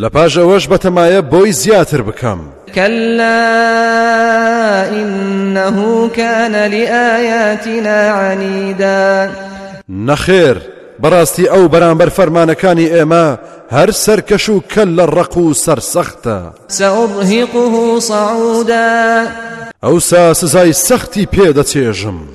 لە پاش ئەوەش بەتەمایە بۆی زیاتر بکەم. کەللا ئینەهو کانە لئایاتینا عەنیدا. نەخێر بەڕاستی ئەو بەرامبەر فەرمانەکانی ئێمە هەر سەرکەش و کەللە ڕەق و سەرسەختە. سەئوڕهیقه صەعودا. ئەوسا سزای سەختی پێ دەچێژم.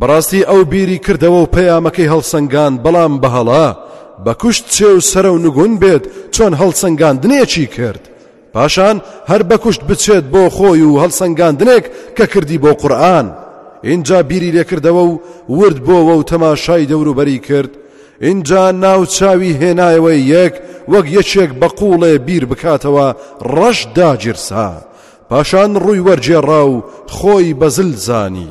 بەڕاستی ئەو بیری کردەوە و پەیامەکەی هەڵسەنگاند بەڵام بەهەڵە بە کوشت چێ و سەرە و نگون بێت چۆن هەڵسەنگاندنێکی کرد پاشان هەر بە کوشت بچێت بۆ خۆی و هەڵسەنگاندنێک کە کردی بۆ قورئان ئینجا بیری لێکردەوە و ورد بۆوە و تەماشای دەوروبەری کرد ئینجا ناو چاوی هێنایەوە یەک وەک یەکێک بە قوڵێ بیر بکاتەوە ڕەش داگیرسا پاشان ڕووی وەرگێڕا و خۆی بە زل زانی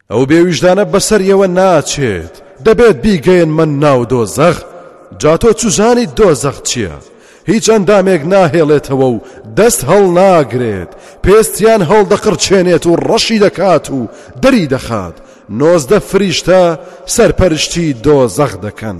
ئەو بێویژدانە بەسەریەوە ناچێت دەبێت بیگەیەنمە ناو دۆزەخ جا تۆ چوزانیت دۆزەخ چییە هیچ ئەندامێک ناهێڵێتەوە و دەست هەڵناگرێت پێستیان هەڵدەقڕچێنێت و ڕەشی دەکات و دەری دەخات نۆزدە فریشتە سەرپەرشتی دۆزەخ دەکەن.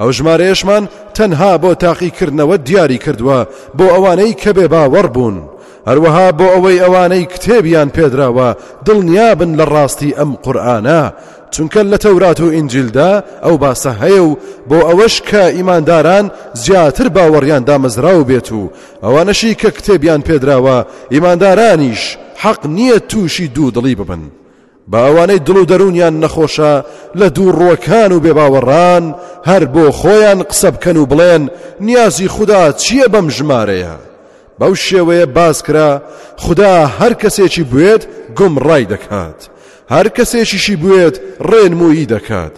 ئەو ژمارەیەشمان تەنها بۆ تاقیکردنەوە دیاری کردووە بۆ ئەوانەی کە بێ باوەڕ بوون هەروەها بۆ ئەوەی ئەوانەی کتێبیان پێدراوە دڵنیابن لە ڕاستی ئەم قورآانە چونکە لە تەورات و ئینجیلدا ئەو باسە هەیە و بۆ ئەوەش کە ئیمانداران زیاتر باوەڕیان دامەزراو بێت و ئەوانەشی کە کتێبیان پێدراوە ئیماندارانیش حەق نییە تووشی دوو دڵی ببن. با ئەوانەی دڵ و دەروونیان نەخۆشە لە دووڕووەکان و بێباوەڕان هەر بۆ خۆیان قسە بکەن و بڵێن نیازی خودا چییە بەم ژمارەیە؟ بەو شێوەیە باس کرا خودا هەر کەسێکی بوێت گومڕای دەکات هەر کەسێکیشی بوێت ڕێنمویی دەکات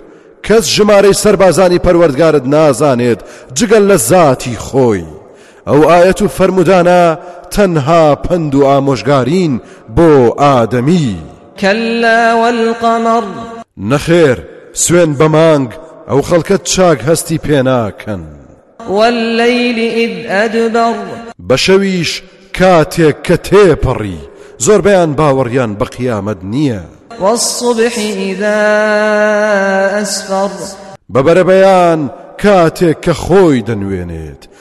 کەس ژمارەی سەربازانی پەروەردگارت نازانێت جگەل لە زاتی خۆی ئەو ئایەت و فەرموودانە تەنها پەند و ئامۆژگارین بۆ ئادەمی. کەللا وەلقەمەڕ. نەخێر، سوێن بە مانگ، ئەو خەڵکە چاک هەستی پێناکەن. وەللەیلی ئیذ ئەدبەڕ. بە شەویش کاتێک کە تێپەڕی. زۆربەیان باوەڕیان بە قیامەت نییە. وەلسوبح ئیذا ئەسفەڕ. بە بەرەبەیان کاتێک کە خۆی دەنوێنێت.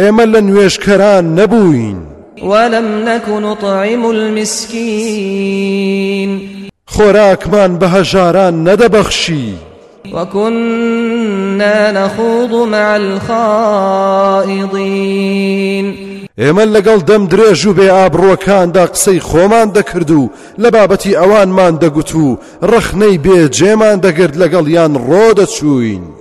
ئێمە لە نوێژکەران نەبووین ولم نەک نطعم المسکین خۆراکمان بە هەژاران نەدەبەخشی وكنا نخوض مع الخائضين ئێمە لەگەڵ دەم درێژ و بێ ئابڕۆکاندا قسەی خۆمان دەکرد و لە بابەتی ئەوانمان دەگوت و ڕەخنەی بێجێمان دەگرت لەگەڵ یان ڕۆ دەچووین.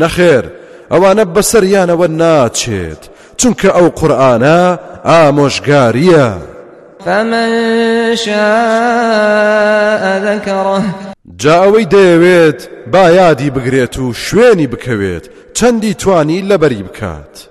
نەخێر ئەوانە بەسەریانەوە ناچێت چونکە ئەو قورئانە ئامۆژگاریە فمن شاء ذكره جا ئەوەی دەیەوێت با یادی بگرێت و شوێنی بکەوێت چەندی توانی لەبەری بکات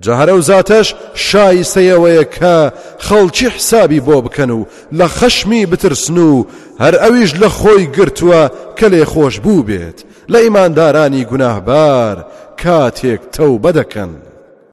جا هەر ئەو زاتەش شایستەی ئەوەیە کە خەڵکی حسابی بۆ بکەن و لە خەشمی بترسن و هەر ئەویش لە خۆی گرتووە کە لێ خۆش بوو بێت لە ئیماندارانی گوناهبار کاتێک تەوبە دەکەن.